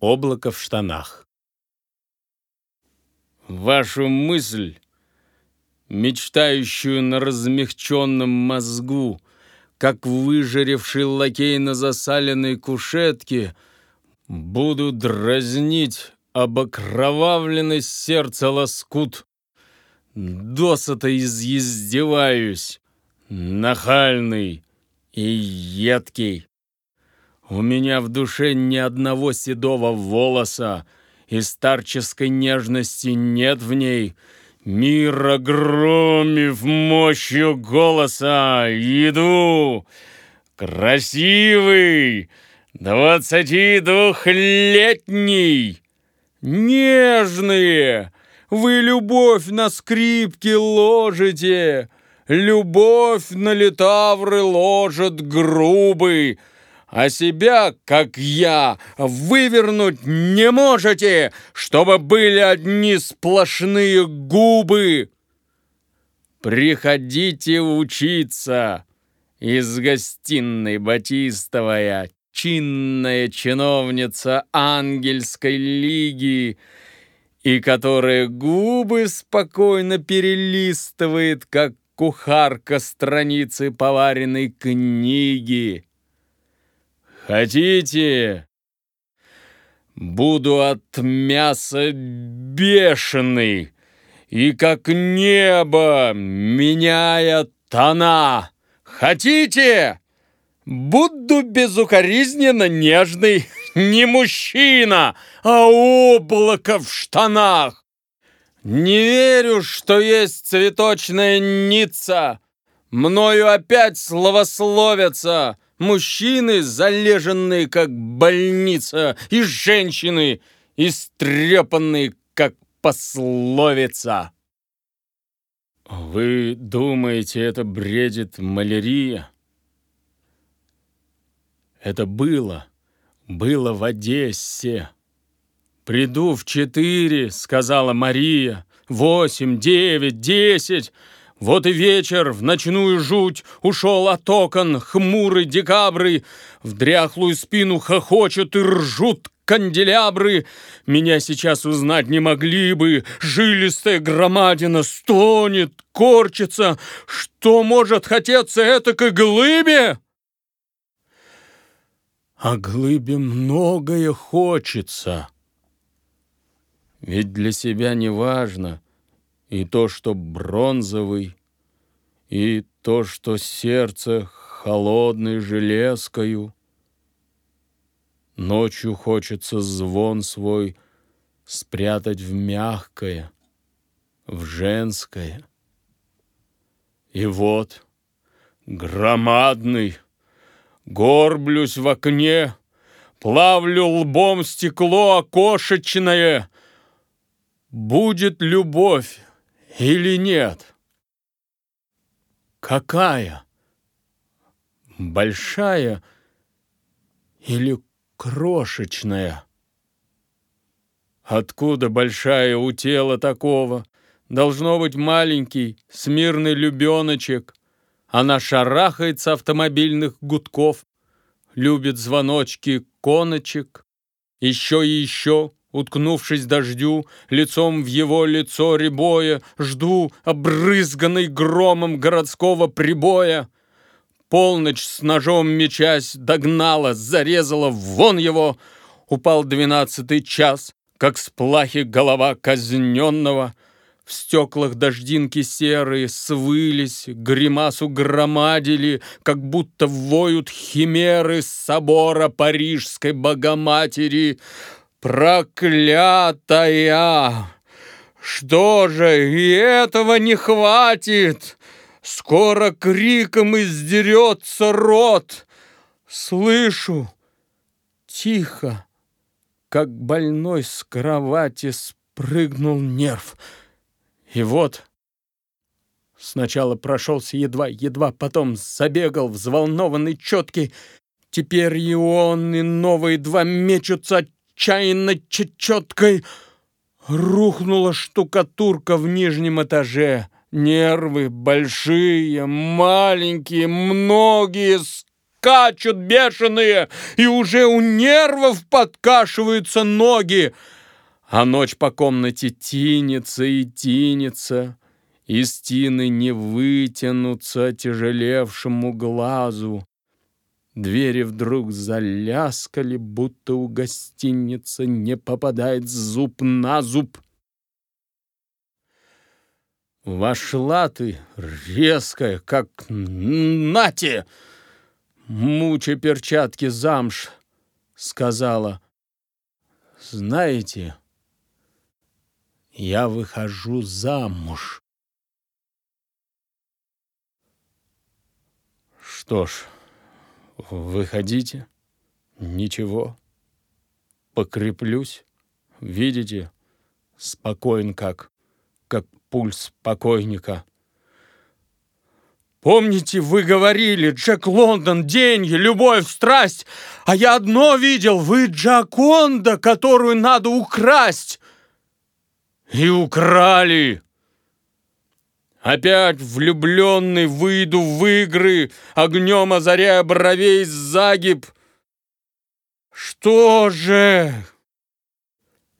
Облако в штанах. Вашу мысль, мечтающую на размягченном мозгу, как выжаревший лакей на засаленной кушетке, буду дразнить об окровавленный сердце лоскут. Досыта изъездеваюсь, нахальный и едкий. У меня в душе ни одного седого волоса, и старческой нежности нет в ней. Мир огромив мощью голоса, иду, красивый, двадцати двухлетний, нежные. Вы любовь на скрипке ложите, любовь на литавры ложит грубый, а себя, как я, вывернуть не можете, чтобы были одни сплошные губы. Приходите учиться из гостиной Батистовая, чинная чиновница ангельской лиги, и которая губы спокойно перелистывает, как кухарка страницы поваренной книги. Хотите? Буду от мяса бешеный и как небо, меняя тона. Хотите? Буду безукоризненно нежный, не мужчина, а облако в штанах. Не верю, что есть цветочная ница. Мною опять словословятся мужчины, залеженные, как больница, и женщины, истрепанные, как пословица. Вы думаете, это бредит малярия? Это было, было в Одессе. «Приду в четыре», — сказала Мария, «восемь, девять, десять». Вот и вечер в ночную жуть ушел от окон хмурый декабры, В дряхлую спину хохочут и ржут канделябры. Меня сейчас узнать не могли бы, жилистая громадина стонет, корчится. Что может хотеться этакой глыбе? А глыбе многое хочется. Ведь для себя не важно — и то, что бронзовый, и то, что сердце холодной железкою. Ночью хочется звон свой спрятать в мягкое, в женское. И вот, громадный, горблюсь в окне, плавлю лбом стекло окошечное. Будет любовь, или нет? Какая? Большая или крошечная? Откуда большая у тела такого? Должно быть маленький, смирный любеночек. Она шарахается автомобильных гудков, любит звоночки коночек. Еще и еще Уткнувшись дождю, лицом в его лицо ребоя, Жду обрызганный громом городского прибоя. Полночь с ножом мечась догнала, зарезала вон его. Упал двенадцатый час, как с плахи голова казненного. В стеклах дождинки серые свылись, гримасу громадили, как будто воют химеры собора Парижской Богоматери. Проклятая! Что же, и этого не хватит? Скоро криком издерется рот. Слышу, тихо, как больной с кровати спрыгнул нерв. И вот сначала прошелся едва-едва, потом забегал взволнованный, четкий. Теперь и он, и новые два мечутся отчаянно четкой. Рухнула штукатурка в нижнем этаже. Нервы большие, маленькие, многие скачут бешеные, и уже у нервов подкашиваются ноги. А ночь по комнате тинется и тинется, и стены не вытянутся тяжелевшему глазу. Двери вдруг заляскали, будто у гостиницы не попадает зуб на зуб. Вошла ты, резкая, как нате, муча перчатки замш, сказала, знаете, я выхожу замуж. Что ж, выходите, ничего, покреплюсь, видите, спокоен как, как пульс покойника. Помните, вы говорили, Джек Лондон, деньги, любовь, страсть, а я одно видел, вы Джаконда, которую надо украсть. И украли. Опять влюбленный выйду в игры, огнем озаряя бровей загиб. Что же?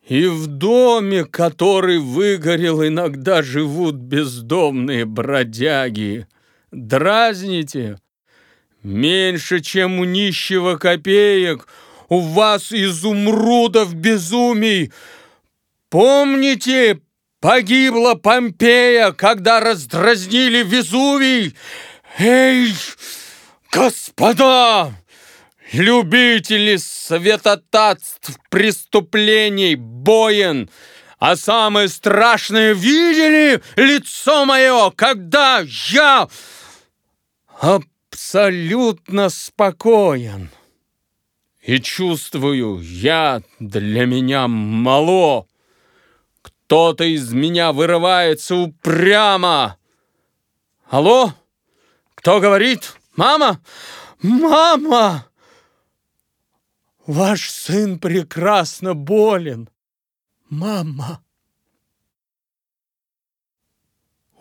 И в доме, который выгорел, иногда живут бездомные бродяги. Дразните? Меньше, чем у нищего копеек, у вас изумрудов безумий. Помните, погибла Помпея, когда раздразнили Везувий? Эй, господа! Любители светотатств, преступлений, боен, а самое страшное видели лицо мое, когда я абсолютно спокоен. И чувствую, я для меня мало. Кто-то из меня вырывается упрямо. Алло? Кто говорит? Мама? Мама! Ваш сын прекрасно болен. Мама.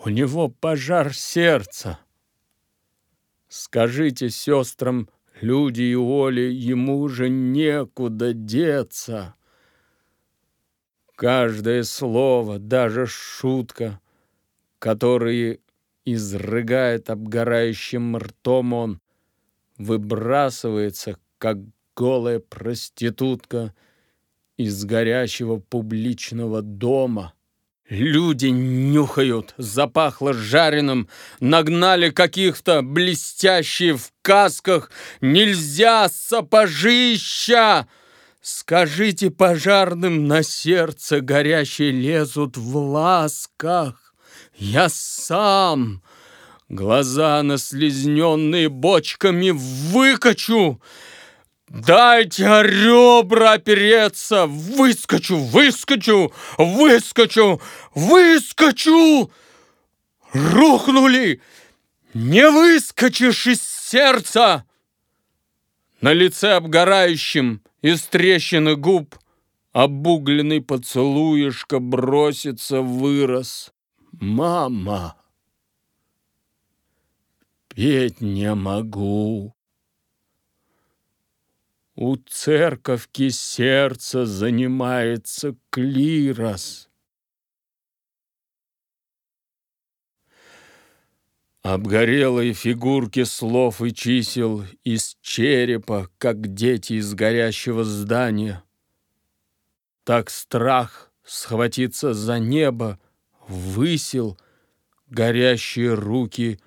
У него пожар сердца. Скажите сестрам Люди и Оле, ему же некуда деться. Каждое слово, даже шутка, которые изрыгает обгорающим ртом он, выбрасывается, как голая проститутка из горящего публичного дома. Люди нюхают, запахло жареным, нагнали каких-то блестящие в касках. Нельзя, сапожища! Скажите пожарным, на сердце горящие лезут в ласках. Я сам глаза наслезненные бочками выкачу, Дайте ребра опереться! Выскочу, выскочу, выскочу, выскочу! Рухнули! Не выскочишь из сердца! На лице обгорающем из трещины губ Обугленный поцелуешка бросится вырос. Мама! Петь не могу. У церковки сердце занимается клирос. Обгорелые фигурки слов и чисел из черепа, как дети из горящего здания. Так страх схватиться за небо, высел горящие руки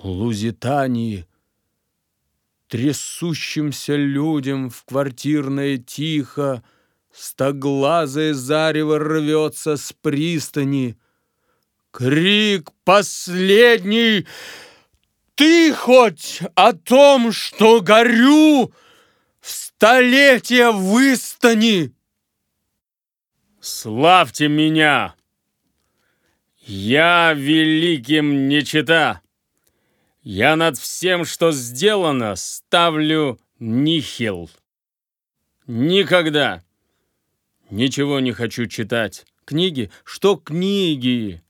Лузитании — Трясущимся людям в квартирное тихо Стоглазое зарево рвется с пристани. Крик последний! Ты хоть о том, что горю, В столетие выстани! Славьте меня! Я великим не чита! Я над всем, что сделано, ставлю нихил. Никогда. Ничего не хочу читать. Книги? Что книги?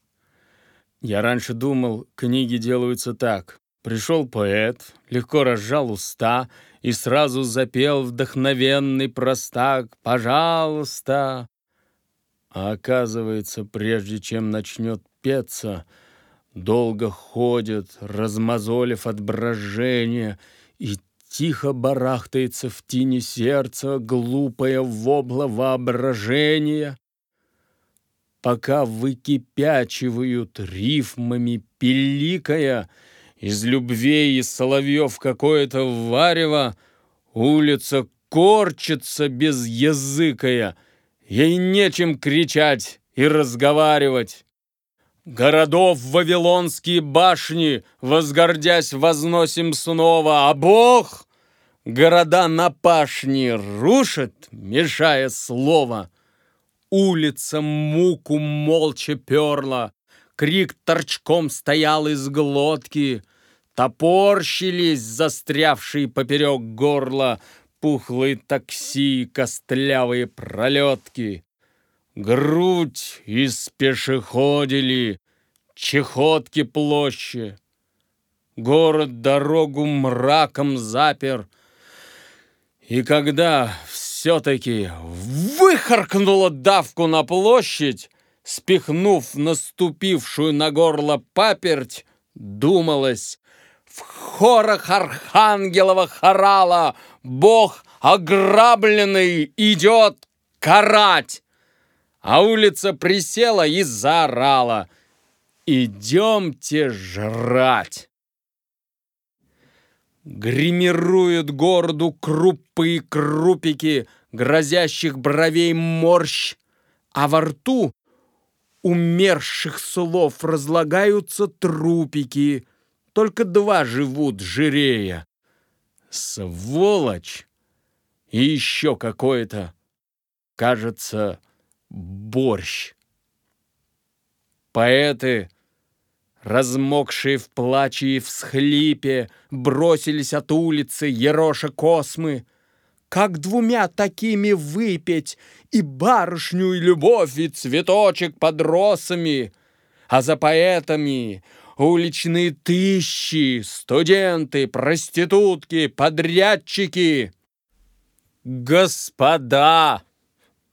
Я раньше думал, книги делаются так. Пришел поэт, легко разжал уста и сразу запел вдохновенный простак «Пожалуйста!». А оказывается, прежде чем начнет петься, долго ходит, размозолив от и тихо барахтается в тени сердца глупое вобла воображения пока выкипячивают рифмами пиликая, из любвей и соловьев какое-то варево, улица корчится без языкая, ей нечем кричать и разговаривать. Городов вавилонские башни, возгордясь, возносим снова, а Бог города на пашни рушит, мешая слово. Улица муку молча перла, Крик торчком стоял из глотки, Топорщились застрявшие поперек горла Пухлые такси, костлявые пролетки. Грудь из пешеходили, чехотки площади. Город дорогу мраком запер. И когда все-таки выхаркнула давку на площадь, спихнув наступившую на горло паперть, думалось, в хорах архангелова хорала Бог ограбленный идет карать. А улица присела и заорала «Идемте жрать!» Гримируют городу крупы и крупики, Грозящих бровей морщ, А во рту умерших слов Разлагаются трупики. Только два живут жирея. Сволочь! И еще какое-то, кажется, борщ. Поэты размокшие в плаче и всхлипе, бросились от улицы ероша космы. Как двумя такими выпить и барышню, и любовь, и цветочек под росами? А за поэтами уличные тысячи, студенты, проститутки, подрядчики. Господа,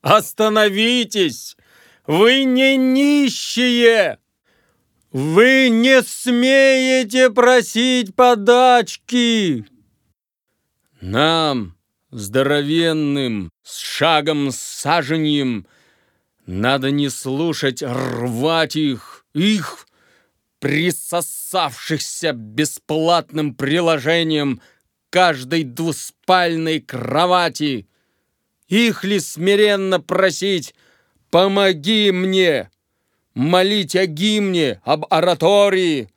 остановитесь! Вы не нищие! Вы не смеете просить подачки! Нам, здоровенным, с шагом саженьем, надо не слушать, рвать их, их, присосавшихся бесплатным приложением каждой двуспальной кровати. Их ли смиренно просить «Помоги мне!» молить о гимне, об оратории.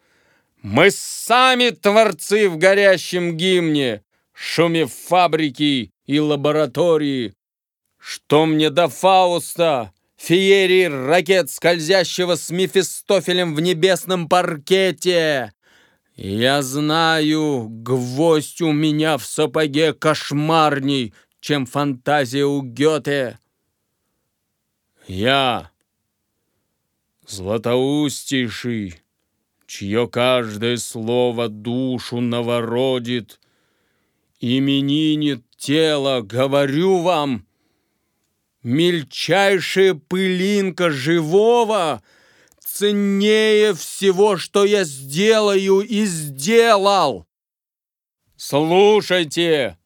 Мы сами творцы в горящем гимне, шуме фабрики и лаборатории. Что мне до Фауста, феерии ракет, скользящего с Мефистофелем в небесном паркете? Я знаю, гвоздь у меня в сапоге кошмарней, чем фантазия у Гёте. Я Златоустейший, чье каждое слово душу новородит, Именинит тело, говорю вам, Мельчайшая пылинка живого Ценнее всего, что я сделаю и сделал. Слушайте,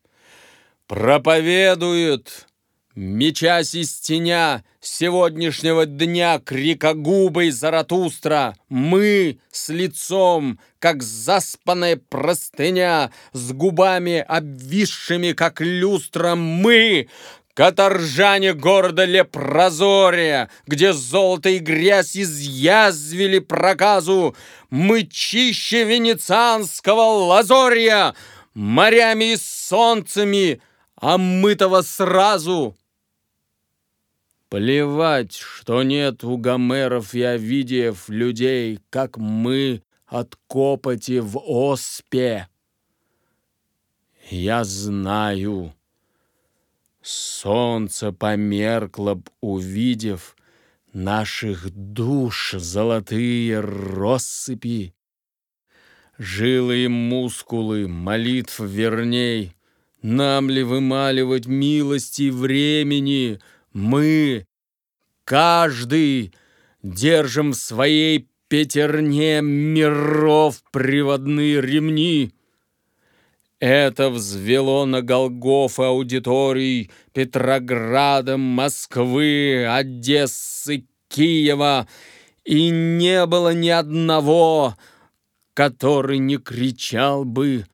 проповедует Мечась из теня сегодняшнего дня крикогубой Заратустра, мы с лицом, как заспанная простыня, с губами обвисшими, как люстра, мы, Каторжане города Лепрозория, где золото и грязь изъязвили проказу, мы чище венецианского лазория, морями и солнцами, омытого сразу, Плевать, что нет у Гомеров и Овидиев людей, как мы от копоти в оспе. Я знаю, солнце померкло б, увидев наших душ золотые россыпи. Жилы и мускулы, молитв верней, Нам ли вымаливать милости времени? Мы, каждый, держим в своей пятерне Миров приводные ремни. Это взвело на Голгоф аудиторий Петрограда, Москвы, Одессы, Киева, и не было ни одного, который не кричал бы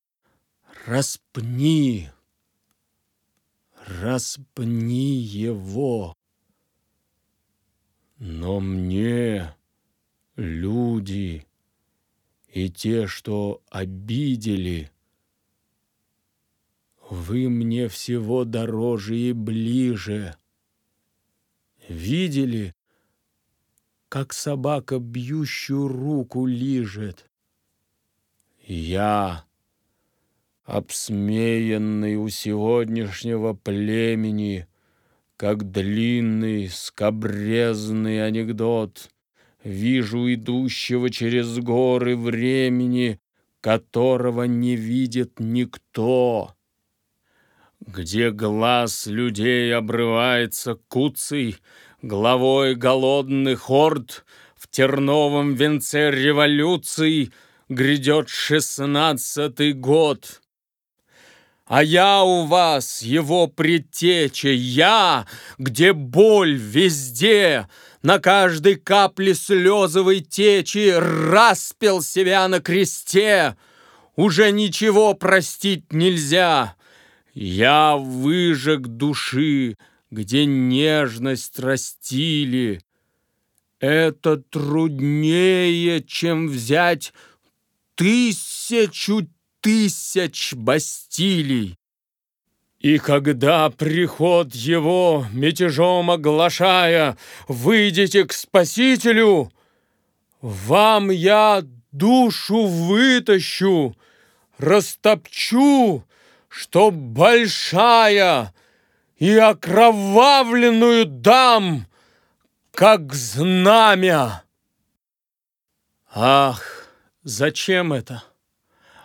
«Распни! Распни его!» Но мне люди и те, что обидели, вы мне всего дороже и ближе. Видели, как собака бьющую руку лижет? Я, обсмеянный у сегодняшнего племени, как длинный скобрезный анекдот, вижу идущего через горы времени, которого не видит никто. Где глаз людей обрывается куцей, главой голодных орд в терновом венце революции — грядет шестнадцатый год. А я у вас, его предтеча, я, где боль везде, на каждой капле слезовой течи распил себя на кресте. Уже ничего простить нельзя. Я выжег души, где нежность растили. Это труднее, чем взять тысячу тысяч Бастилий. И когда приход его, мятежом оглашая, выйдете к Спасителю, вам я душу вытащу, растопчу, что большая и окровавленную дам, как знамя. Ах! Зачем это?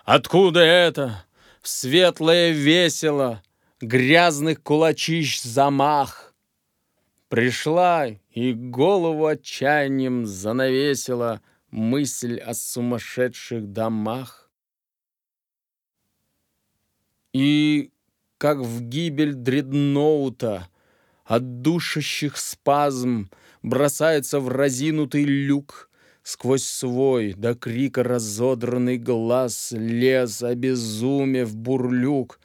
Откуда это? Светлое весело, грязных кулачищ замах. Пришла и голову отчаянием занавесила мысль о сумасшедших домах. И, как в гибель дредноута, от душащих спазм бросается в разинутый люк — Сквозь свой до крика разодранный глаз Лез, обезумев бурлюк,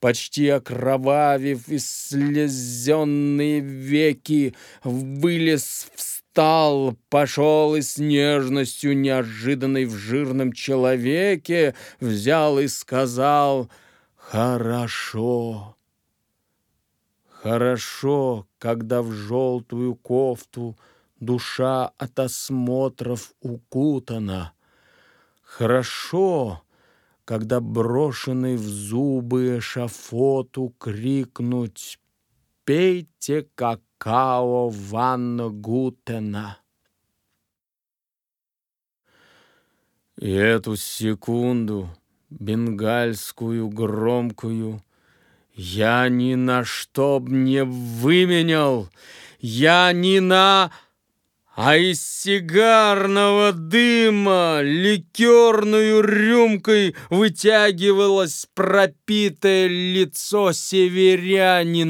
Почти окровавив и слезенные веки, Вылез, встал, пошел и с нежностью Неожиданной в жирном человеке Взял и сказал «Хорошо». Хорошо, когда в желтую кофту — душа от осмотров укутана. Хорошо, когда брошенный в зубы шафоту крикнуть «Пейте какао Ванна Гутена!» И эту секунду, бенгальскую громкую, Я ни на что б не выменял, Я ни на а из сигарного дыма ликерную рюмкой вытягивалось пропитое лицо северянина.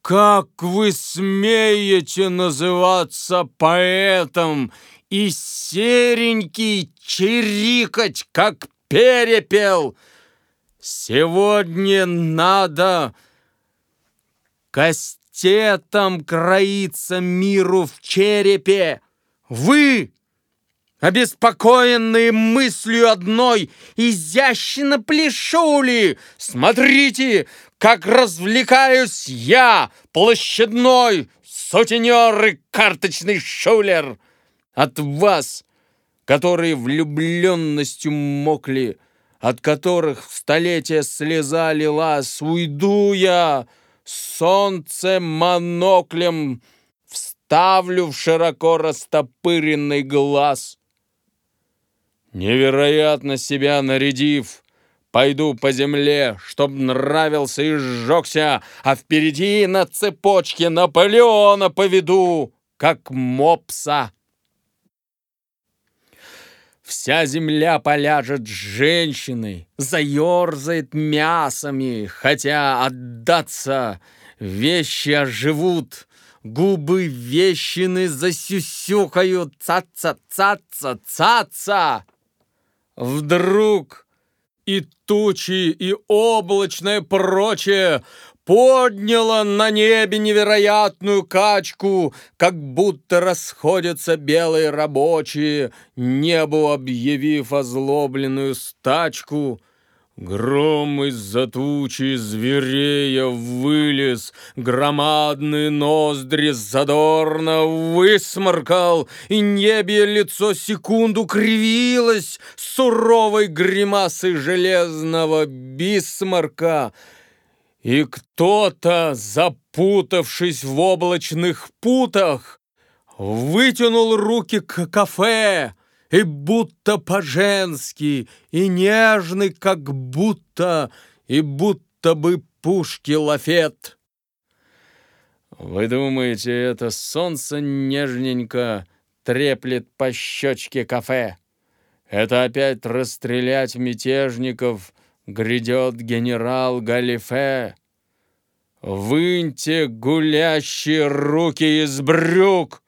«Как вы смеете называться поэтом и серенький чирикать, как перепел? Сегодня надо костей кастетом кроится миру в черепе. Вы, обеспокоенные мыслью одной, изящно пляшули. Смотрите, как развлекаюсь я, площадной сутенер и карточный шулер. От вас, которые влюбленностью мокли, от которых в столетия слеза лилась, уйду я, солнце моноклем вставлю в широко растопыренный глаз. невероятно себя нарядив, Пойду по земле, чтоб нравился и сжегся, А впереди на цепочке Наполеона поведу, как мопса. Вся земля поляжет женщиной, заерзает мясами, хотя отдаться вещи оживут, губы вещины засюсюкают, ца-ца-ца-ца, ца-ца. Вдруг и тучи, и облачное прочее подняло на небе невероятную качку, как будто расходятся белые рабочие, небу объявив озлобленную стачку. Гром из-за тучи зверея вылез, Громадные ноздри задорно высморкал, И небе лицо секунду кривилось Суровой гримасой железного бисмарка — и кто-то, запутавшись в облачных путах, вытянул руки к кафе, и будто по-женски, и нежный, как будто, и будто бы пушки лафет. Вы думаете, это солнце нежненько треплет по щечке кафе? Это опять расстрелять мятежников грядет генерал Галифе. Выньте гулящие руки из брюк,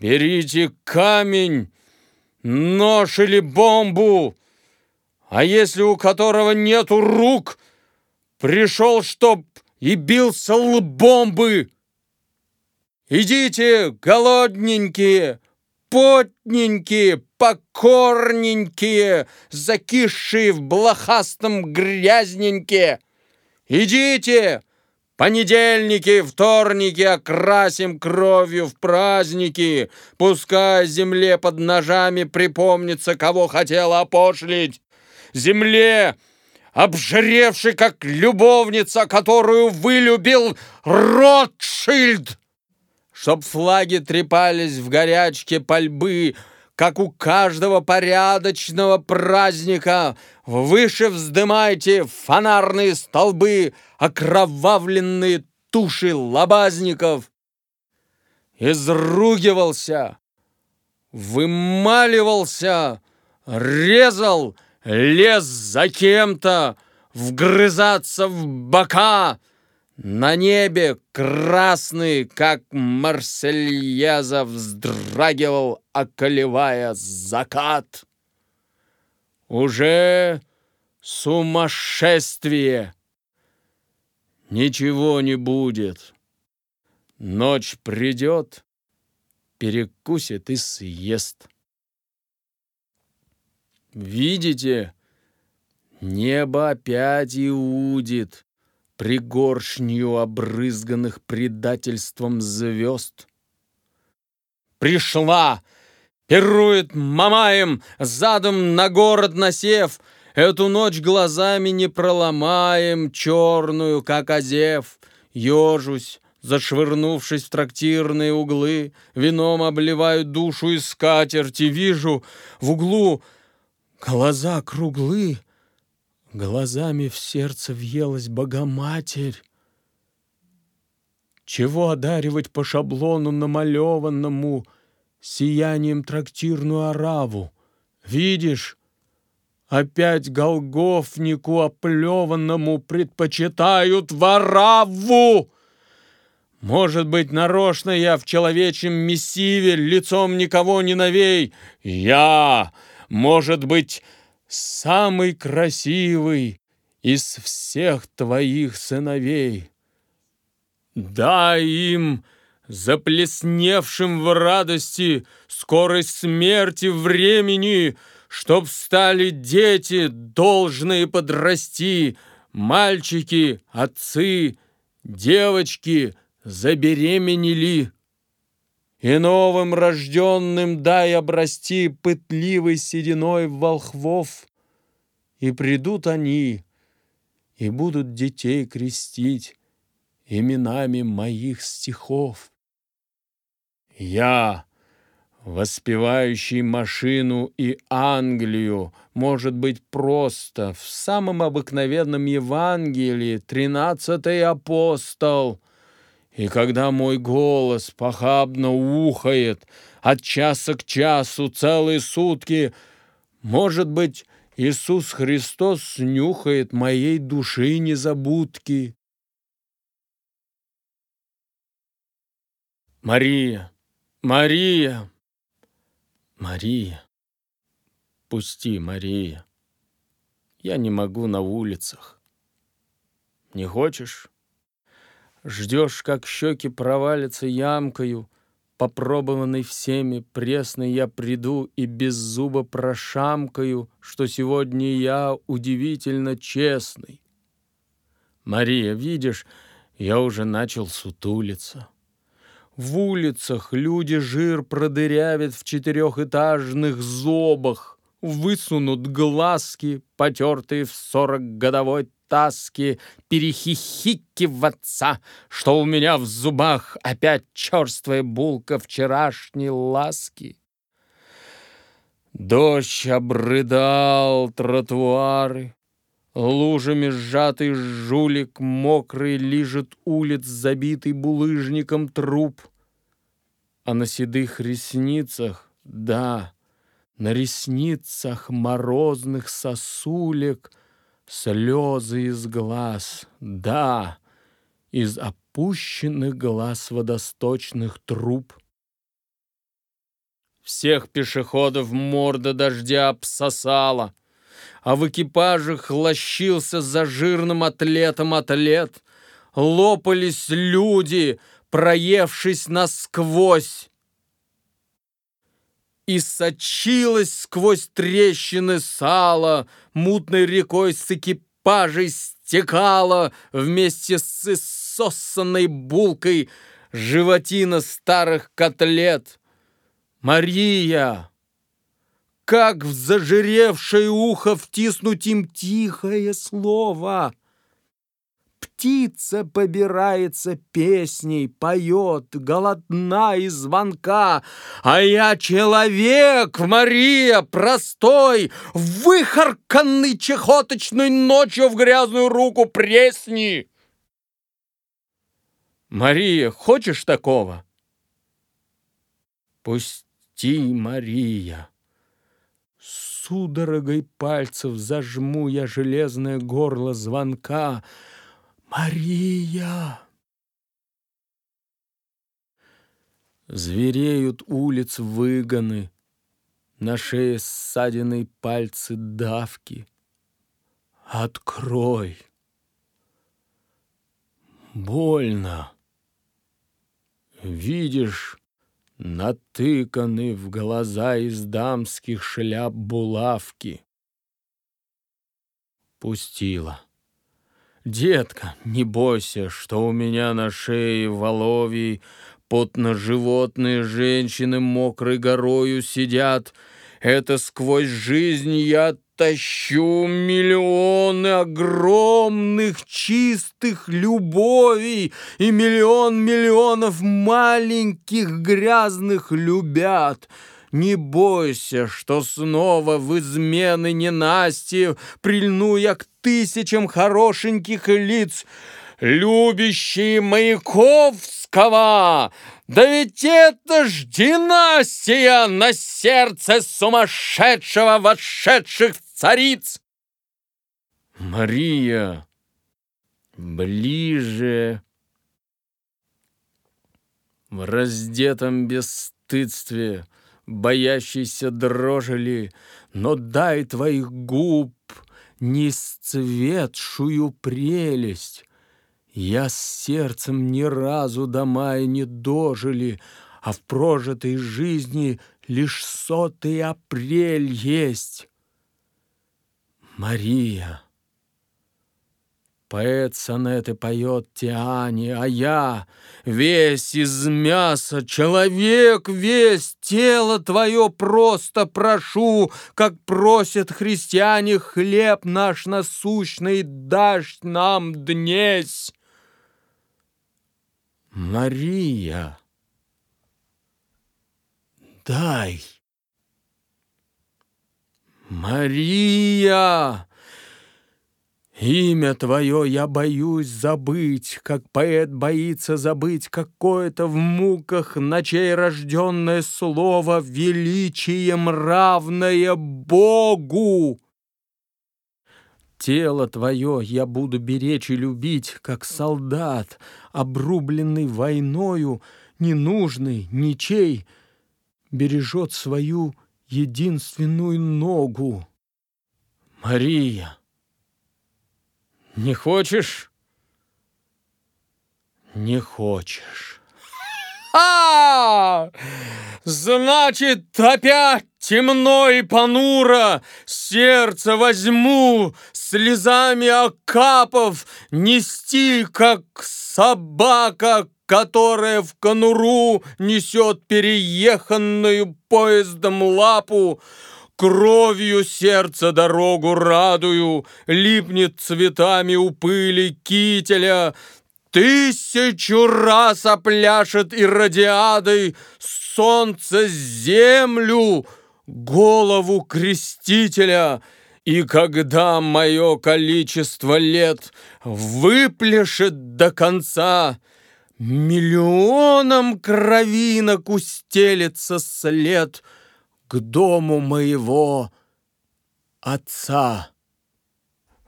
берите камень, нож или бомбу, а если у которого нету рук, пришел, чтоб и бился лбом. Идите, голодненькие, потненькие, покорненькие, закисшие в блохастом грязненькие. Идите, понедельники, вторники окрасим кровью в праздники, пускай земле под ножами припомнится, кого хотела опошлить. Земле, обжревший, как любовница, которую вылюбил Ротшильд чтоб флаги трепались в горячке пальбы, как у каждого порядочного праздника. Выше вздымайте фонарные столбы, окровавленные туши лобазников. Изругивался, вымаливался, резал, лез за кем-то, вгрызаться в бока — на небе красный, как Марсельяза, вздрагивал, околевая закат. Уже сумасшествие. Ничего не будет. Ночь придет, перекусит и съест. Видите, небо опять иудит пригоршню обрызганных предательством звезд. Пришла, пирует Мамаем, задом на город насев, Эту ночь глазами не проломаем, черную, как озев. Ежусь, зашвырнувшись в трактирные углы, Вином обливаю душу из скатерти, Вижу в углу глаза круглы, Глазами в сердце въелась Богоматерь. Чего одаривать по шаблону намалеванному Сиянием трактирную ораву? Видишь, опять голгофнику оплеванному Предпочитают вораву! Может быть, нарочно я в человечьем мессиве Лицом никого не новей. Я, может быть, самый красивый из всех твоих сыновей. Дай им, заплесневшим в радости, скорость смерти времени, чтоб стали дети, должные подрасти, мальчики, отцы, девочки забеременели. И новым рожденным дай обрасти пытливой сединой волхвов. И придут они, и будут детей крестить именами моих стихов. Я, воспевающий машину и Англию, может быть, просто в самом обыкновенном Евангелии тринадцатый апостол. И когда мой голос похабно ухает от часа к часу целые сутки, может быть, Иисус Христос снюхает моей души незабудки. Мария, Мария, Мария, пусти, Мария. Я не могу на улицах. Не хочешь? Ждешь, как щеки провалятся ямкою, Попробованный всеми, пресный я приду И без зуба прошамкаю, Что сегодня я удивительно честный. Мария, видишь, я уже начал сутулиться. В улицах люди жир продырявят в четырехэтажных зобах, Высунут глазки, потертые в сорок таски, Перехихикиваться, что у меня в зубах Опять черствая булка вчерашней ласки. Дождь обрыдал тротуары, Лужами сжатый жулик мокрый лижет улиц, забитый булыжником труп. А на седых ресницах, да, на ресницах морозных сосулек Слезы из глаз, да, из опущенных глаз водосточных труб. Всех пешеходов морда дождя обсосала — а в экипажах лощился за жирным атлетом атлет. Лопались люди, проевшись насквозь. И сочилось сквозь трещины сала, мутной рекой с экипажей стекала вместе с иссосанной булкой животина старых котлет. Мария! Как в зажиревшее ухо втиснуть им тихое слово? Птица побирается песней, поет, голодна и звонка, А я человек, Мария, простой, Выхарканный чехоточной ночью в грязную руку пресни. Мария, хочешь такого? Пусти, Мария судорогой пальцев зажму я железное горло звонка. Мария! Звереют улиц выгоны, На шее ссадины пальцы давки. Открой! Больно. Видишь, Натыканы в глаза из дамских шляп булавки. Пустила. Детка, не бойся, что у меня на шее воловий Потно животные женщины мокрой горою сидят. Это сквозь жизнь я тащу миллионы огромных чистых любовей и миллион миллионов маленьких грязных любят. Не бойся, что снова в измены ненасти прильну я к тысячам хорошеньких лиц, любящие Маяковского. Да ведь это ж династия на сердце сумасшедшего вошедших цариц! Мария, ближе. В раздетом бесстыдстве, боящейся дрожили, но дай твоих губ не сцветшую прелесть. Я с сердцем ни разу до мая не дожили, а в прожитой жизни лишь сотый апрель есть. Мария. Поэт сонеты поет Тиане, а я весь из мяса, человек весь, тело твое просто прошу, как просят христиане хлеб наш насущный, дашь нам днесь. Мария. отдай. Мария! Имя твое я боюсь забыть, как поэт боится забыть какое-то в муках ночей рожденное слово величием равное Богу. Тело твое я буду беречь и любить, как солдат, обрубленный войною, ненужный, ничей, бережет свою единственную ногу. Мария! Не хочешь? Не хочешь. А! Значит, опять темно и понуро сердце возьму, слезами окапов, нести, как собака, которая в конуру несет перееханную поездом лапу, Кровью сердца дорогу радую, Липнет цветами у пыли кителя, Тысячу раз опляшет и радиадой Солнце землю, голову крестителя, И когда мое количество лет Выпляшет до конца, Миллионом кровинок устелится след — к дому моего отца.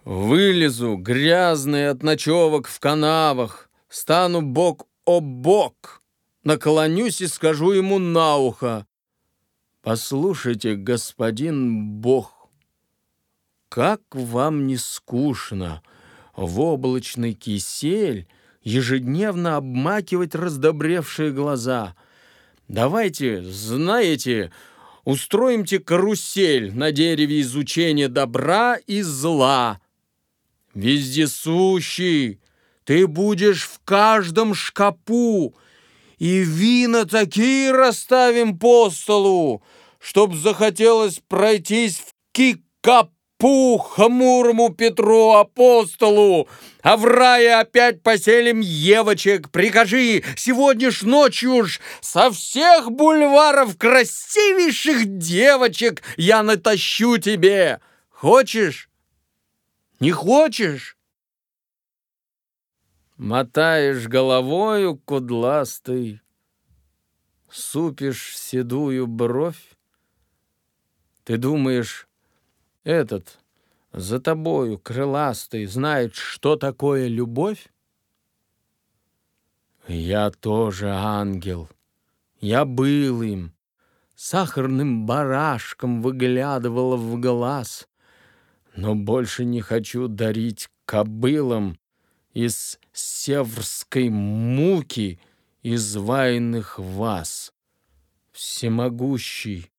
Вылезу, грязный от ночевок в канавах, стану бок о бок, наклонюсь и скажу ему на ухо. Послушайте, господин Бог, как вам не скучно в облачный кисель ежедневно обмакивать раздобревшие глаза. Давайте, знаете, Устроимте карусель на дереве изучения добра и зла. Вездесущий, ты будешь в каждом шкапу, и вина такие расставим по столу, чтоб захотелось пройтись в кикап Пу хмурому Петру апостолу, а в рае опять поселим девочек. Прикажи, сегодня ж ночью ж со всех бульваров красивейших девочек я натащу тебе. Хочешь? Не хочешь? Мотаешь головою кудластый, Супишь седую бровь. Ты думаешь, этот за тобою, крыластый, знает, что такое любовь? Я тоже ангел. Я был им. Сахарным барашком выглядывала в глаз. Но больше не хочу дарить кобылам из северской муки изваянных вас. Всемогущий,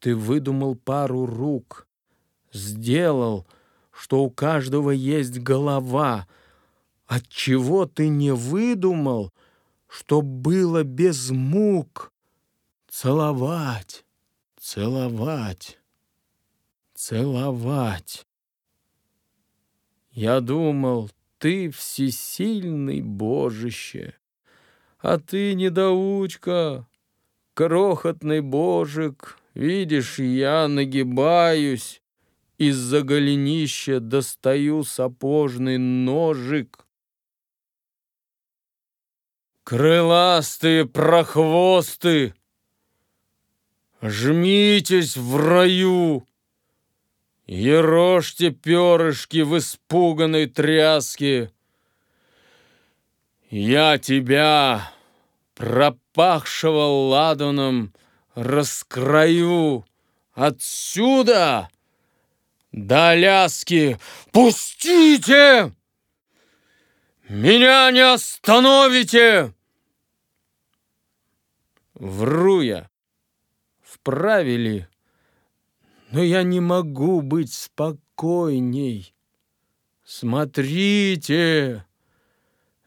ты выдумал пару рук, сделал, что у каждого есть голова. Отчего ты не выдумал, что было без мук? Целовать, целовать, целовать. Я думал, ты всесильный Божище, а ты недоучка, крохотный божик, Видишь, я нагибаюсь, из-за голенища достаю сапожный ножик. Крыластые прохвосты, жмитесь в раю, Ерожьте перышки в испуганной тряске. Я тебя, пропахшего ладаном, раскрою отсюда до Аляски. Пустите! Меня не остановите! Вру я. Вправе ли? Но я не могу быть спокойней. Смотрите!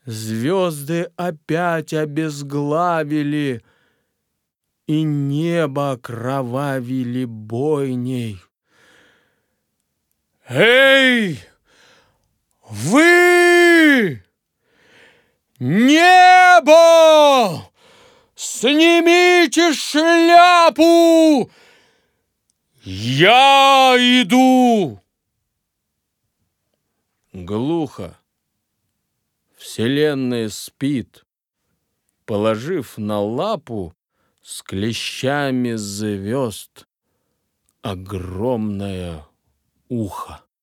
Звезды опять обезглавили и небо кровавили бойней. Эй, вы! Небо! Снимите шляпу! Я иду! Глухо. Вселенная спит, положив на лапу с клещами звезд огромное ухо.